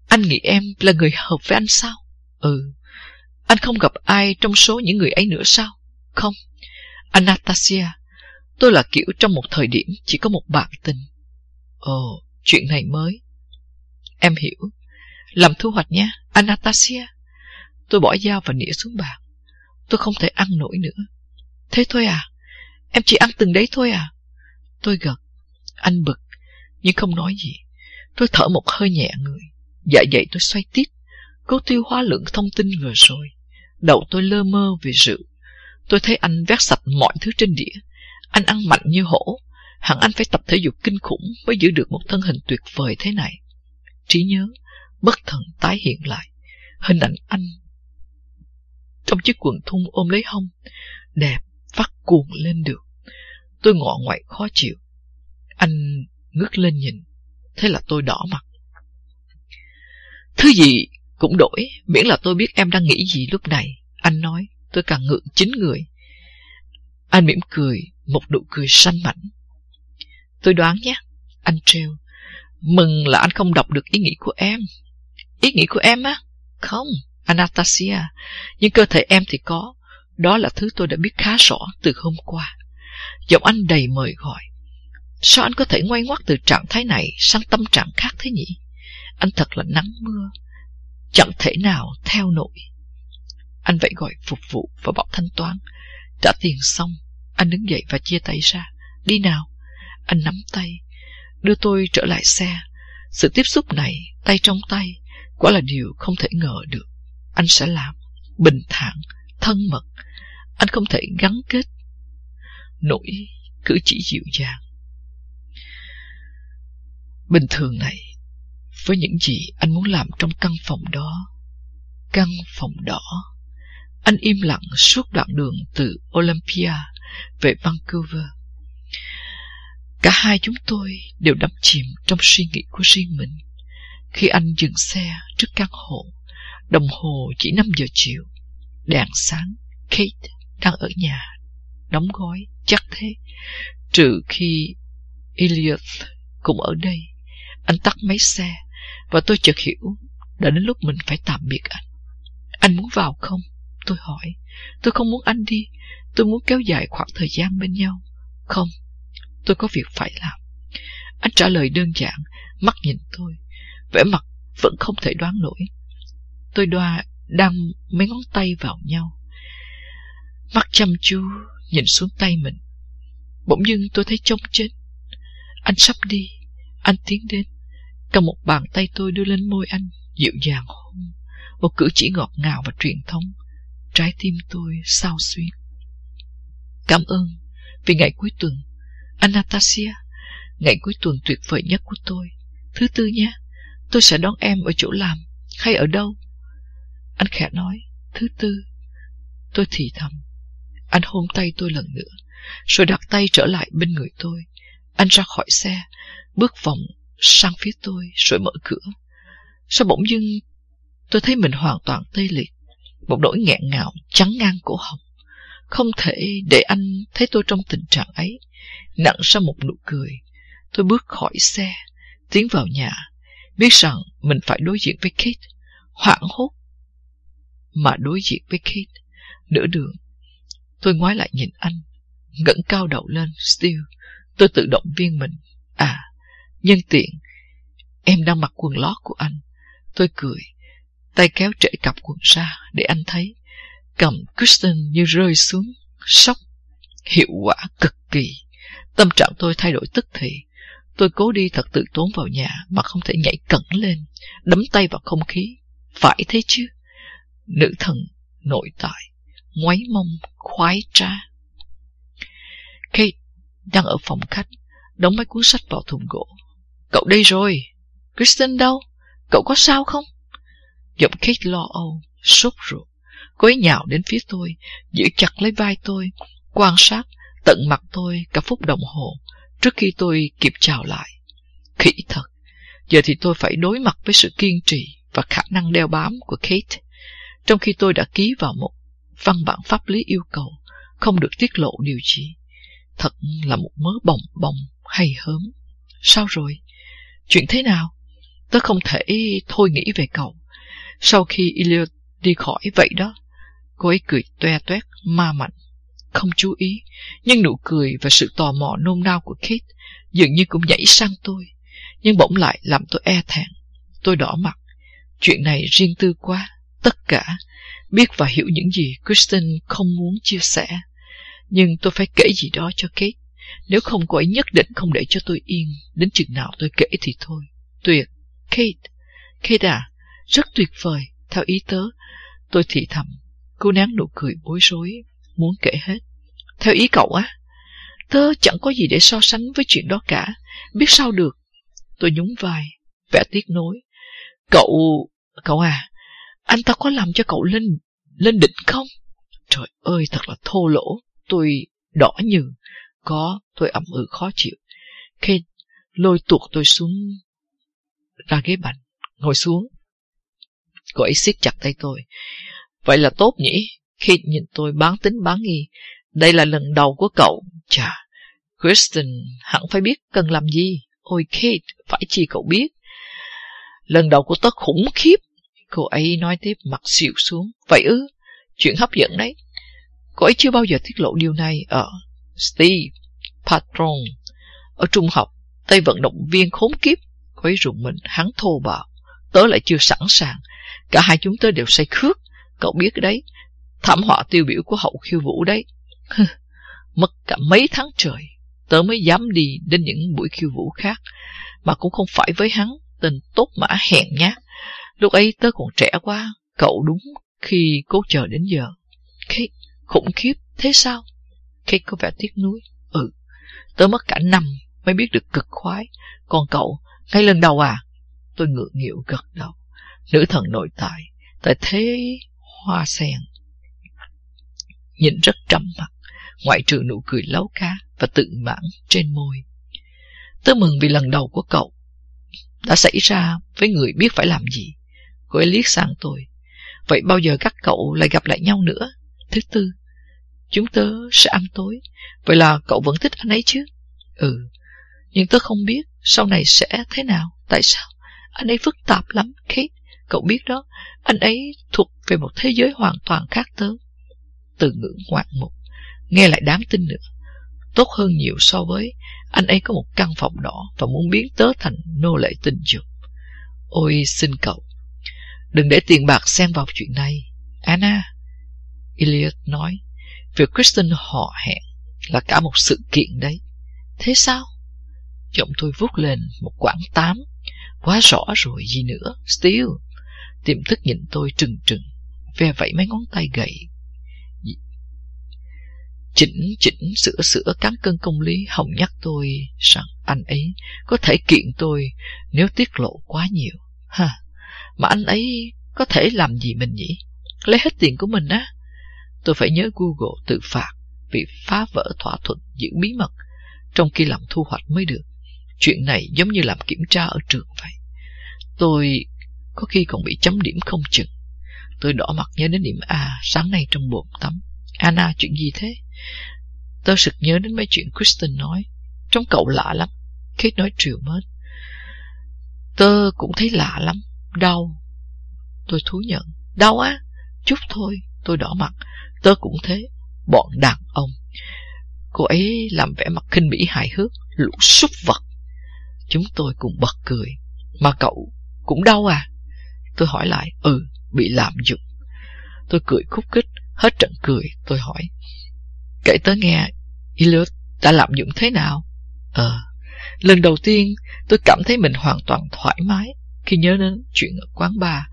Anh nghĩ em là người hợp với anh sao? Ừ. Anh không gặp ai trong số những người ấy nữa sao? Không. Anastasia, tôi là kiểu trong một thời điểm chỉ có một bạn tình. Ồ, chuyện này mới. Em hiểu. Làm thu hoạch nhé, Anastasia. Tôi bỏ dao và nĩa xuống bàn. Tôi không thể ăn nổi nữa. Thế thôi à? Em chỉ ăn từng đấy thôi à? Tôi gật. Anh bực, nhưng không nói gì. Tôi thở một hơi nhẹ người. Dạ dậy tôi xoay tít, cố tiêu hóa lượng thông tin vừa rồi. Đầu tôi lơ mơ vì rượu. Tôi thấy anh vét sạch mọi thứ trên đĩa. Anh ăn mạnh như hổ. Hẳn anh phải tập thể dục kinh khủng mới giữ được một thân hình tuyệt vời thế này. Trí nhớ, bất thần tái hiện lại. Hình ảnh anh trong chiếc quần thun ôm lấy hông, đẹp, phát cuồng lên được. Tôi ngọ ngoại khó chịu. Anh ngước lên nhìn, thế là tôi đỏ mặt. Thứ gì cũng đổi, miễn là tôi biết em đang nghĩ gì lúc này. Anh nói, tôi càng ngượng chính người. Anh mỉm cười, một nụ cười xanh mảnh. Tôi đoán nhé, anh treo. Mừng là anh không đọc được ý nghĩ của em. Ý nghĩ của em á? Không, Anastasia. Nhưng cơ thể em thì có. Đó là thứ tôi đã biết khá rõ từ hôm qua. Giọng anh đầy mời gọi. Sao anh có thể ngoay ngoắt từ trạng thái này sang tâm trạng khác thế nhỉ? Anh thật là nắng mưa. Chẳng thể nào theo nổi. Anh vậy gọi phục vụ và bảo thanh toán. Trả tiền xong, anh đứng dậy và chia tay ra. Đi nào. Anh nắm tay, đưa tôi trở lại xe. Sự tiếp xúc này, tay trong tay, quả là điều không thể ngờ được. Anh sẽ làm, bình thản, thân mật. Anh không thể gắn kết nỗi cử chỉ dịu dàng. Bình thường này, với những gì anh muốn làm trong căn phòng đó, căn phòng đỏ, anh im lặng suốt đoạn đường từ Olympia về Vancouver. Cả hai chúng tôi đều đắm chìm trong suy nghĩ của riêng mình. Khi anh dừng xe trước căn hộ, đồng hồ chỉ 5 giờ chiều. Đèn sáng, Kate đang ở nhà, đóng gói, chắc thế. Trừ khi Elliot cũng ở đây. Anh tắt máy xe, và tôi chợt hiểu đã đến lúc mình phải tạm biệt anh. Anh muốn vào không? Tôi hỏi. Tôi không muốn anh đi. Tôi muốn kéo dài khoảng thời gian bên nhau. Không, tôi có việc phải làm. Anh trả lời đơn giản, mắt nhìn tôi, vẻ mặt vẫn không thể đoán nổi. Tôi đoa đâm mấy ngón tay vào nhau. Mắt chăm chú nhìn xuống tay mình. Bỗng dưng tôi thấy trống chết. Anh sắp đi, anh tiến đến, cầm một bàn tay tôi đưa lên môi anh, dịu dàng hôn, một cử chỉ ngọt ngào và truyền thống. Trái tim tôi sao xuyên. Cảm ơn vì ngày cuối tuần Anastasia, ngày cuối tuần tuyệt vời nhất của tôi. Thứ tư nhé, tôi sẽ đón em ở chỗ làm, hay ở đâu? Anh khẽ nói, thứ tư. Tôi thì thầm. Anh hôn tay tôi lần nữa, rồi đặt tay trở lại bên người tôi. Anh ra khỏi xe, bước vòng sang phía tôi, rồi mở cửa. Sao bỗng dưng tôi thấy mình hoàn toàn tê liệt, một nỗi nghẹn ngào chắn ngang cổ họng. Không thể để anh thấy tôi trong tình trạng ấy nặng ra một nụ cười. Tôi bước khỏi xe, tiến vào nhà, biết rằng mình phải đối diện với Kate, hoảng hốt mà đối diện với Kate. Nửa đường, tôi ngoái lại nhìn anh, ngẩng cao đầu lên, still, Tôi tự động viên mình. À, nhân tiện, em đang mặc quần lót của anh. Tôi cười, tay kéo trễ cặp quần ra để anh thấy. Cầm Kristen như rơi xuống, sốc. Hiệu quả cực kỳ. Tâm trạng tôi thay đổi tức thì. Tôi cố đi thật tự tốn vào nhà mà không thể nhảy cẩn lên, đấm tay vào không khí. Phải thế chứ? Nữ thần nội tại, ngoáy mông, khoái trá. Kate đang ở phòng khách, đóng mấy cuốn sách vào thùng gỗ. Cậu đây rồi. Kristen đâu? Cậu có sao không? Giọng Kate lo âu, sốt ruột. Cô ấy nhào đến phía tôi, giữ chặt lấy vai tôi, quan sát tận mặt tôi cả phút đồng hồ trước khi tôi kịp chào lại. Khỉ thật, giờ thì tôi phải đối mặt với sự kiên trì và khả năng đeo bám của Kate, trong khi tôi đã ký vào một văn bản pháp lý yêu cầu không được tiết lộ điều gì. Thật là một mớ bồng bồng hay hớm. Sao rồi? Chuyện thế nào? Tớ không thể thôi nghĩ về cậu. Sau khi Elliot đi khỏi vậy đó, cô ấy cười toe toét, ma mạnh không chú ý, nhưng nụ cười và sự tò mò nôn nao của Kate dường như cũng nhảy sang tôi, nhưng bỗng lại làm tôi e thẹn. Tôi đỏ mặt. Chuyện này riêng tư quá, tất cả, biết và hiểu những gì Kristen không muốn chia sẻ. Nhưng tôi phải kể gì đó cho Kate, nếu không cô ấy nhất định không để cho tôi yên, đến chừng nào tôi kể thì thôi. Tuyệt, Kate, Kate à, rất tuyệt vời, theo ý tớ. Tôi thì thầm, cô nán nụ cười bối rối muốn kể hết. Theo ý cậu á, tớ chẳng có gì để so sánh với chuyện đó cả, biết sao được. Tôi nhún vai, vẻ tiếc nối. Cậu, cậu à, anh ta có làm cho cậu lên, lên đỉnh không? Trời ơi, thật là thô lỗ. Tôi đỏ như. Có, tôi ẩm ừ khó chịu. Kate lôi tuột tôi xuống ra ghế bành, ngồi xuống. Cô ấy siết chặt tay tôi. Vậy là tốt nhỉ? Kate nhìn tôi bán tính bán nghi. Đây là lần đầu của cậu. Chà, Kristen hẳn phải biết cần làm gì. Ôi Kate, phải chi cậu biết. Lần đầu của tớ khủng khiếp. Cô ấy nói tiếp mặt xịu xuống. Vậy ư, chuyện hấp dẫn đấy. Cô ấy chưa bao giờ tiết lộ điều này ở Steve, Patron. Ở trung học, tay vận động viên khốn kiếp. Cô ấy rụng mình, hắn thô bạo. Tớ lại chưa sẵn sàng. Cả hai chúng tớ đều say khước. Cậu biết đấy, thảm họa tiêu biểu của hậu khiêu vũ đấy. Mất cả mấy tháng trời, tớ mới dám đi đến những buổi khiêu vũ khác, mà cũng không phải với hắn, tên tốt mã hẹn nhát. Lúc ấy tớ còn trẻ quá, cậu đúng khi cố chờ đến giờ. Kate, khủng khiếp, thế sao? Kate có vẻ tiếc nuối. Ừ, tớ mất cả năm mới biết được cực khoái. Còn cậu, ngay lần đầu à? Tôi ngượng nghịu gật đầu. Nữ thần nội tại, tại thế hoa sen. Nhìn rất trầm mặt, ngoại trừ nụ cười lấu cá và tự mãn trên môi. Tớ mừng vì lần đầu của cậu đã xảy ra với người biết phải làm gì. Cô ấy liếc sang tôi. Vậy bao giờ các cậu lại gặp lại nhau nữa? Thứ tư, chúng tớ sẽ ăn tối. Vậy là cậu vẫn thích anh ấy chứ? Ừ, nhưng tớ không biết sau này sẽ thế nào. Tại sao? Anh ấy phức tạp lắm, Kate. Cậu biết đó, anh ấy thuộc về một thế giới hoàn toàn khác tớ. Từ ngữ ngoạn mục, nghe lại đáng tin nữa. Tốt hơn nhiều so với anh ấy có một căn phòng đỏ và muốn biến tớ thành nô lệ tình dục. Ôi xin cậu, đừng để tiền bạc xen vào chuyện này. Anna, Elliot nói, việc Kristen họ hẹn là cả một sự kiện đấy. Thế sao? Giọng tôi vút lên một quãng tám. Quá rõ rồi gì nữa, Steele. Tiềm thức nhìn tôi trừng trừng, ve vẫy mấy ngón tay gầy. Chỉnh chỉnh sửa sửa cán cân công lý hồng nhắc tôi rằng anh ấy có thể kiện tôi nếu tiết lộ quá nhiều. Ha, mà anh ấy có thể làm gì mình nhỉ? Lấy hết tiền của mình á. Tôi phải nhớ Google tự phạt vì phá vỡ thỏa thuận giữ bí mật trong khi làm thu hoạch mới được. Chuyện này giống như làm kiểm tra ở trường vậy. Tôi có khi còn bị chấm điểm không chừng. Tôi đỏ mặt nhớ đến điểm A sáng nay trong bồn tắm. Anna, chuyện gì thế? Tôi sực nhớ đến mấy chuyện Kristen nói. Trong cậu lạ lắm. Kate nói triều mến. Tớ cũng thấy lạ lắm. Đau. Tôi thú nhận. Đau á? Chút thôi. Tôi đỏ mặt. Tớ cũng thế. Bọn đàn ông. Cô ấy làm vẻ mặt khinh bỉ hài hước. Lũ súc vật. Chúng tôi cùng bật cười. Mà cậu cũng đau à? Tôi hỏi lại. Ừ, bị lạm dụng. Tôi cười khúc khích. Hết trận cười, tôi hỏi. Kể tới nghe, Elliot đã lạm dụng thế nào? Ờ, lần đầu tiên tôi cảm thấy mình hoàn toàn thoải mái khi nhớ đến chuyện ở quán bar,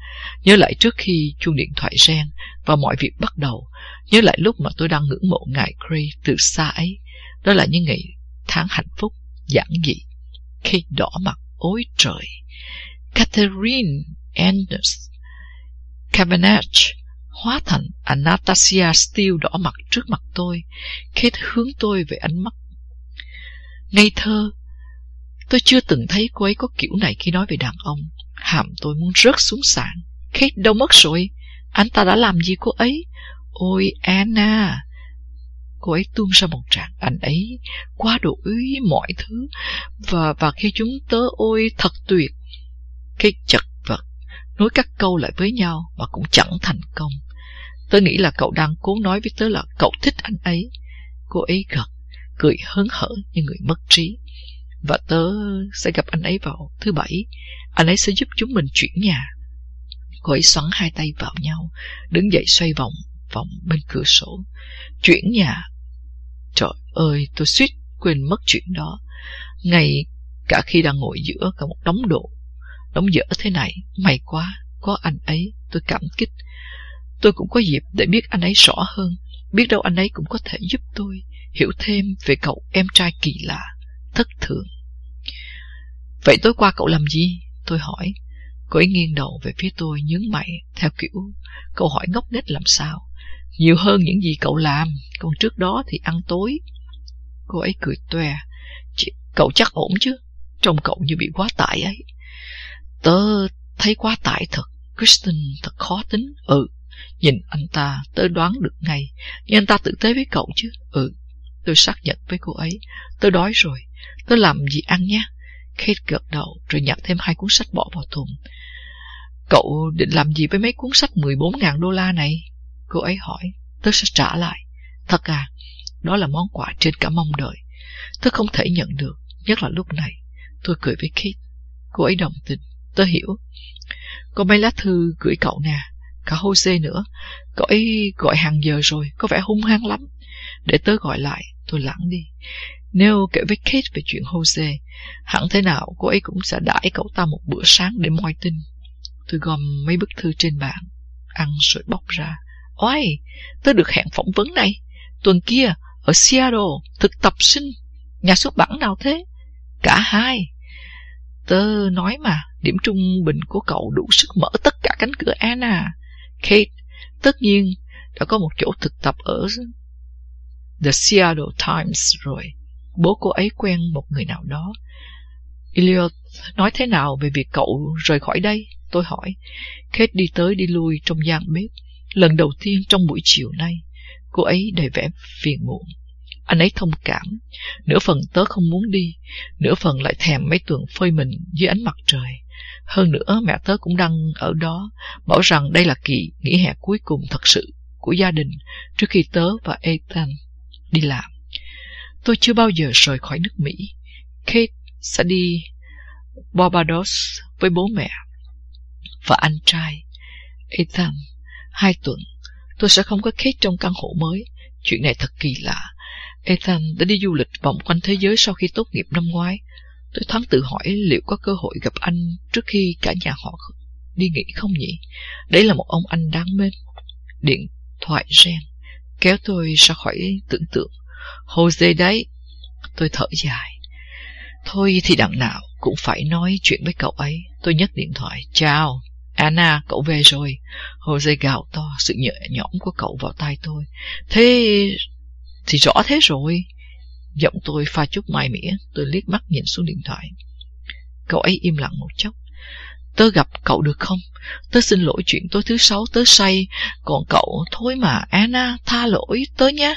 nhớ lại trước khi chuông điện thoại reng và mọi việc bắt đầu, nhớ lại lúc mà tôi đang ngưỡng mộ ngài Cray từ xa ấy. Đó là những ngày tháng hạnh phúc, giản dị. khi đỏ mặt, ôi trời! Catherine Anders Cabanach hóa thành Anastasia Steele đỏ mặt trước mặt tôi, Kate hướng tôi về ánh mắt. Ngây thơ, tôi chưa từng thấy cô ấy có kiểu này khi nói về đàn ông. Hàm tôi muốn rớt xuống sàn. Kate đâu mất rồi? Anh ta đã làm gì cô ấy? Ôi Anna! Cô ấy tuôn ra một trạng. anh ấy, quá đổi mọi thứ, và và khi chúng tớ ôi thật tuyệt. Kate chật nối các câu lại với nhau mà cũng chẳng thành công. Tớ nghĩ là cậu đang cố nói với tớ là cậu thích anh ấy. Cô ấy gật, cười hớn hở như người mất trí. Và tớ sẽ gặp anh ấy vào thứ bảy. Anh ấy sẽ giúp chúng mình chuyển nhà. Cô ấy xoắn hai tay vào nhau, đứng dậy xoay vòng, vòng bên cửa sổ. Chuyển nhà. Trời ơi, tôi suýt quên mất chuyện đó. Ngày cả khi đang ngồi giữa cả một đống đồ, đóng dở thế này, may quá, có anh ấy, tôi cảm kích. Tôi cũng có dịp để biết anh ấy rõ hơn, biết đâu anh ấy cũng có thể giúp tôi hiểu thêm về cậu em trai kỳ lạ, thất thường. Vậy tối qua cậu làm gì? Tôi hỏi. Cô ấy nghiêng đầu về phía tôi nhướng mày theo kiểu câu hỏi ngốc nghếch làm sao. Nhiều hơn những gì cậu làm, còn trước đó thì ăn tối. Cô ấy cười toe. Cậu chắc ổn chứ, trông cậu như bị quá tải ấy. Tớ thấy quá tải thật, Kristen thật khó tính. Ừ, nhìn anh ta, tớ đoán được ngay. Nhưng anh ta tử tế với cậu chứ. Ừ, tôi xác nhận với cô ấy. Tớ đói rồi, tớ làm gì ăn nhé. Kate gật đầu rồi nhặt thêm hai cuốn sách bỏ vào thùng. Cậu định làm gì với mấy cuốn sách 14.000 đô la này? Cô ấy hỏi. Tớ sẽ trả lại. Thật à, đó là món quà trên cả mong đợi. Tớ không thể nhận được, nhất là lúc này. Tôi cười với Kate. Cô ấy đồng tình. Tớ hiểu. Có mấy lá thư gửi cậu nè. Cả Jose nữa. Cậu ấy gọi hàng giờ rồi, có vẻ hung hăng lắm. Để tớ gọi lại, tôi lặng đi. Nếu kể với Kate về chuyện Jose, hẳn thế nào cô ấy cũng sẽ đãi cậu ta một bữa sáng để moi tin. Tôi gom mấy bức thư trên bàn, ăn rồi bóc ra. Ôi, tớ được hẹn phỏng vấn này. Tuần kia, ở Seattle, thực tập sinh. Nhà xuất bản nào thế? Cả hai. Tớ nói mà, điểm trung bình của cậu đủ sức mở tất cả cánh cửa Anna. Kate, tất nhiên, đã có một chỗ thực tập ở The Seattle Times rồi. Bố cô ấy quen một người nào đó. Elliot nói thế nào về việc cậu rời khỏi đây? Tôi hỏi. Kate đi tới đi lui trong gian bếp. Lần đầu tiên trong buổi chiều nay, cô ấy đầy vẻ phiền muộn. Anh ấy thông cảm, nửa phần tớ không muốn đi, nửa phần lại thèm mấy tuần phơi mình dưới ánh mặt trời. Hơn nữa mẹ tớ cũng đang ở đó, bảo rằng đây là kỳ nghỉ hè cuối cùng thật sự của gia đình trước khi tớ và Ethan đi làm. Tôi chưa bao giờ rời khỏi nước Mỹ. Kate sẽ đi Barbados với bố mẹ và anh trai. Ethan, hai tuần, tôi sẽ không có Kate trong căn hộ mới. Chuyện này thật kỳ lạ. Ethan đã đi du lịch vòng quanh thế giới sau khi tốt nghiệp năm ngoái. Tôi thoáng tự hỏi liệu có cơ hội gặp anh trước khi cả nhà họ đi nghỉ không nhỉ? Đấy là một ông anh đáng mến. Điện thoại reng, kéo tôi ra khỏi tưởng tượng. Jose đấy. Tôi thở dài. Thôi thì đằng nào cũng phải nói chuyện với cậu ấy. Tôi nhấc điện thoại. Chào, Anna, cậu về rồi. Jose gào to sự nhẹ nhõm của cậu vào tai tôi. Thế thì rõ thế rồi. Giọng tôi pha chút mai mỉa. Tôi liếc mắt nhìn xuống điện thoại. Cậu ấy im lặng một chốc. Tớ gặp cậu được không? Tớ xin lỗi chuyện tối thứ sáu tớ say. Còn cậu, thôi mà, Anna, tha lỗi tớ nhé.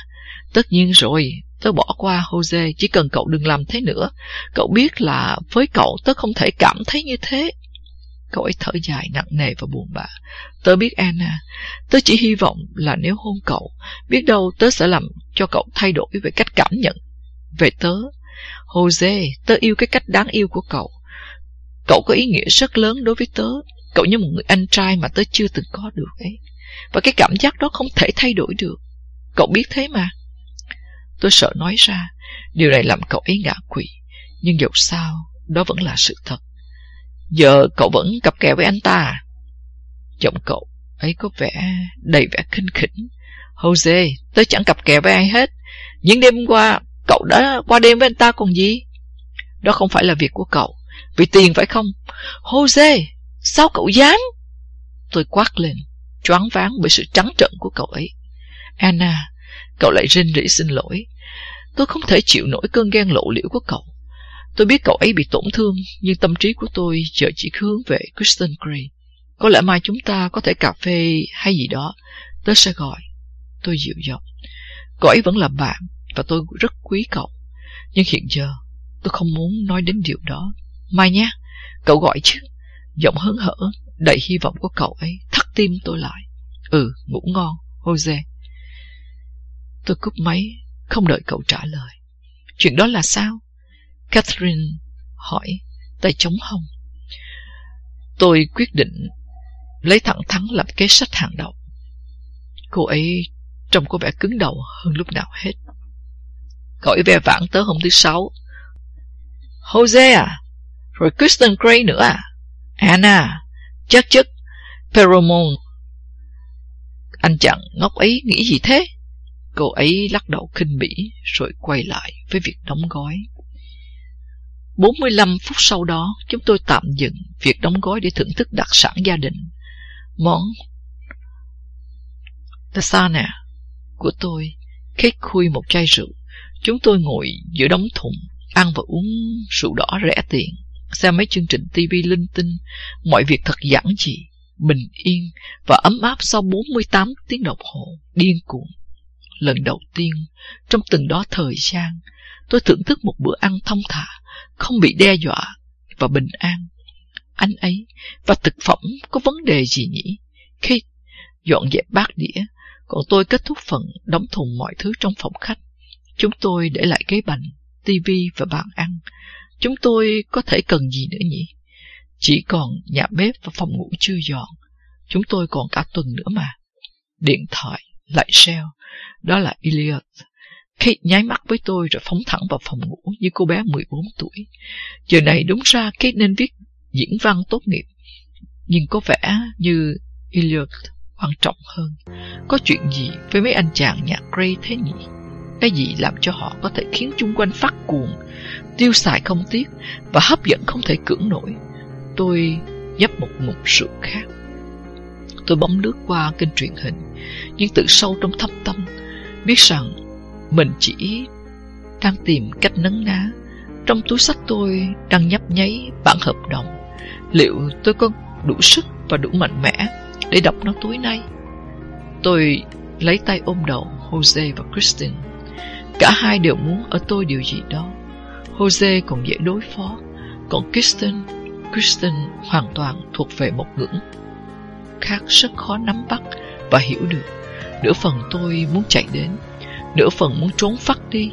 Tất nhiên rồi, tớ bỏ qua Jose, chỉ cần cậu đừng làm thế nữa. Cậu biết là với cậu tớ không thể cảm thấy như thế. Cậu ấy thở dài nặng nề và buồn bã. Tớ biết Anna, tớ chỉ hy vọng là nếu hôn cậu, biết đâu tớ sẽ làm cho cậu thay đổi về cách cảm nhận. Về tớ, Jose, tớ yêu cái cách đáng yêu của cậu. Cậu có ý nghĩa rất lớn đối với tớ. Cậu như một người anh trai mà tớ chưa từng có được ấy. Và cái cảm giác đó không thể thay đổi được. Cậu biết thế mà. Tôi sợ nói ra, điều này làm cậu ấy ngã quỵ. Nhưng dẫu sao, đó vẫn là sự thật. Giờ cậu vẫn cặp kè với anh ta à? Giọng cậu ấy có vẻ đầy vẻ khinh khỉnh. Jose, tớ chẳng cặp kè với ai hết. những đêm qua, cậu đã qua đêm với anh ta còn gì? Đó không phải là việc của cậu. Vì tiền phải không? Jose, sao cậu dám? Tôi quát lên, choáng váng bởi sự trắng trợn của cậu ấy. Anna, cậu lại rên rỉ xin lỗi. Tôi không thể chịu nổi cơn ghen lộ liễu của cậu. Tôi biết cậu ấy bị tổn thương, nhưng tâm trí của tôi giờ chỉ hướng về Kristen Gray. Có lẽ mai chúng ta có thể cà phê hay gì đó. Tớ sẽ gọi. Tôi dịu giọng. Cậu ấy vẫn là bạn, và tôi rất quý cậu. Nhưng hiện giờ, tôi không muốn nói đến điều đó. Mai nhé, cậu gọi chứ. Giọng hớn hở, đầy hy vọng của cậu ấy, thắt tim tôi lại. Ừ, ngủ ngon, Jose. Tôi cúp máy, không đợi cậu trả lời. Chuyện đó là sao? Catherine hỏi, tay chống hông. Tôi quyết định lấy thẳng thắn làm kế sách hàng đầu. Cô ấy trông có vẻ cứng đầu hơn lúc nào hết. Cậu ấy về vãn tới hôm thứ sáu. Jose à? Rồi Kristen Gray nữa à? Anna, chắc chất, Peromon. Anh chàng ngốc ấy nghĩ gì thế? Cô ấy lắc đầu khinh bỉ rồi quay lại với việc đóng gói. 45 phút sau đó, chúng tôi tạm dừng việc đóng gói để thưởng thức đặc sản gia đình. Món Lasagna của tôi. khét khui một chai rượu. Chúng tôi ngồi giữa đống thùng, ăn và uống rượu đỏ rẻ tiền, xem mấy chương trình TV linh tinh, mọi việc thật giản dị, bình yên và ấm áp sau 48 tiếng đồng hồ, điên cuồng. Lần đầu tiên, trong từng đó thời gian, tôi thưởng thức một bữa ăn thông thả, không bị đe dọa và bình an. Anh ấy và thực phẩm có vấn đề gì nhỉ? Kate dọn dẹp bát đĩa, còn tôi kết thúc phần đóng thùng mọi thứ trong phòng khách. Chúng tôi để lại ghế bành, tivi và bàn ăn. Chúng tôi có thể cần gì nữa nhỉ? Chỉ còn nhà bếp và phòng ngủ chưa dọn. Chúng tôi còn cả tuần nữa mà. Điện thoại lại reo. Đó là Elliot. Kate nháy mắt với tôi rồi phóng thẳng vào phòng ngủ như cô bé 14 tuổi. Giờ này đúng ra Kate nên viết diễn văn tốt nghiệp. Nhưng có vẻ như Elliot quan trọng hơn. Có chuyện gì với mấy anh chàng nhạc Gray thế nhỉ? Cái gì làm cho họ có thể khiến chung quanh phát cuồng, tiêu xài không tiếc và hấp dẫn không thể cưỡng nổi? Tôi nhấp một ngụm rượu khác. Tôi bấm lướt qua kênh truyền hình, nhưng tự sâu trong thâm tâm, biết rằng mình chỉ đang tìm cách nấn ná. Trong túi sách tôi đang nhấp nháy bản hợp đồng. Liệu tôi có đủ sức và đủ mạnh mẽ để đọc nó tối nay? Tôi lấy tay ôm đầu Jose và Kristen. Cả hai đều muốn ở tôi điều gì đó. Jose còn dễ đối phó, còn Kristen, Kristen hoàn toàn thuộc về một ngưỡng khác rất khó nắm bắt và hiểu được. Nửa phần tôi muốn chạy đến, nửa phần muốn trốn phát đi.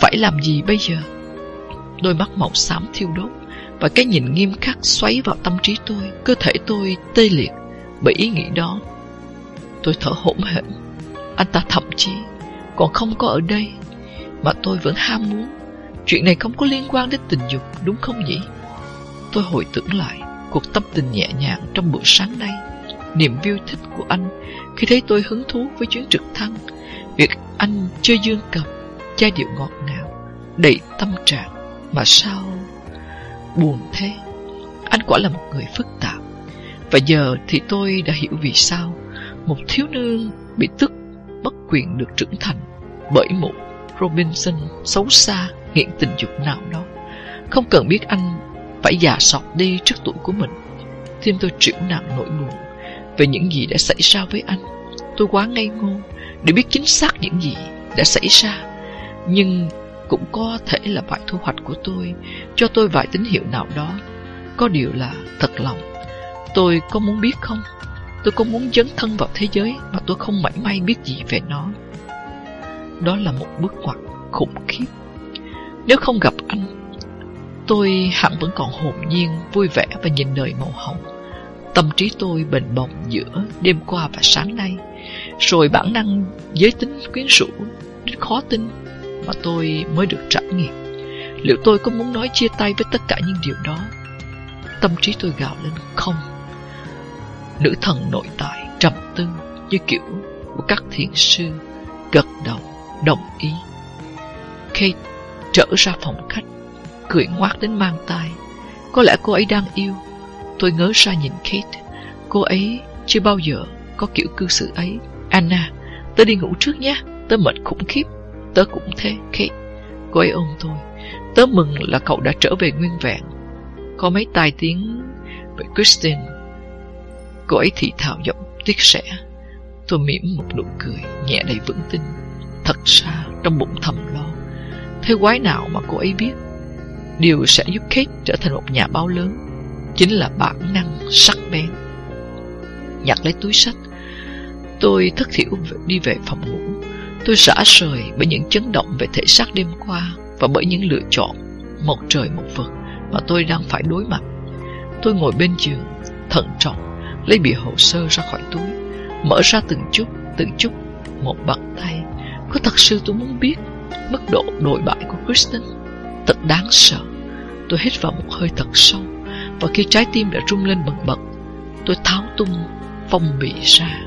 Phải làm gì bây giờ? Đôi mắt màu xám thiêu đốt và cái nhìn nghiêm khắc xoáy vào tâm trí tôi, cơ thể tôi tê liệt bởi ý nghĩ đó. Tôi thở hổn hển. Anh ta thậm chí còn không có ở đây mà tôi vẫn ham muốn. Chuyện này không có liên quan đến tình dục, đúng không nhỉ? Tôi hồi tưởng lại cuộc tâm tình nhẹ nhàng trong bữa sáng nay, niềm vui thích của anh khi thấy tôi hứng thú với chuyến trực thăng, việc anh chơi dương cầm, giai điệu ngọt ngào, đầy tâm trạng, mà sao buồn thế? Anh quả là một người phức tạp. Và giờ thì tôi đã hiểu vì sao một thiếu nương bị tức mất quyền được trưởng thành bởi một Robinson xấu xa, nghiện tình dục nào đó. Không cần biết anh phải già sọt đi trước tuổi của mình. Tim tôi chịu nặng nỗi buồn về những gì đã xảy ra với anh. Tôi quá ngây ngô để biết chính xác những gì đã xảy ra. Nhưng cũng có thể là bài thu hoạch của tôi cho tôi vài tín hiệu nào đó. Có điều là thật lòng. Tôi có muốn biết không? Tôi có muốn dấn thân vào thế giới mà tôi không mảy may biết gì về nó. Đó là một bước ngoặt khủng khiếp. Nếu không gặp anh, tôi hẳn vẫn còn hồn nhiên, vui vẻ và nhìn đời màu hồng. Tâm trí tôi bền bồng giữa đêm qua và sáng nay, rồi bản năng giới tính quyến rũ đến khó tin mà tôi mới được trải nghiệm. Liệu tôi có muốn nói chia tay với tất cả những điều đó? Tâm trí tôi gào lên không. Nữ thần nội tại trầm tư như kiểu của các thiền sư gật đầu đồng ý. Kate trở ra phòng khách, cười ngoác đến mang tai. Có lẽ cô ấy đang yêu. Tôi ngớ ra nhìn Kate. Cô ấy chưa bao giờ có kiểu cư xử ấy. Anna, tớ đi ngủ trước nhé. Tớ mệt khủng khiếp. Tớ cũng thế, Kate. Cô ấy ôm tôi. Tớ mừng là cậu đã trở về nguyên vẹn. Có mấy tai tiếng về Christine. Cô ấy thì thào giọng tiếc sẻ Tôi mỉm một nụ cười nhẹ đầy vững tin Thật xa trong bụng thầm lo Thế quái nào mà cô ấy biết Điều sẽ giúp Kate trở thành một nhà báo lớn Chính là bản năng sắc bén Nhặt lấy túi sách Tôi thất thiểu đi về phòng ngủ Tôi xả rời bởi những chấn động về thể xác đêm qua Và bởi những lựa chọn Một trời một vực Mà tôi đang phải đối mặt Tôi ngồi bên giường Thận trọng lấy bìa hồ sơ ra khỏi túi, mở ra từng chút, từng chút, một bàn tay. Có thật sự tôi muốn biết mức độ nội bại của Kristen. Thật đáng sợ. Tôi hít vào một hơi thật sâu, và khi trái tim đã rung lên bần bật, tôi tháo tung phong bì ra.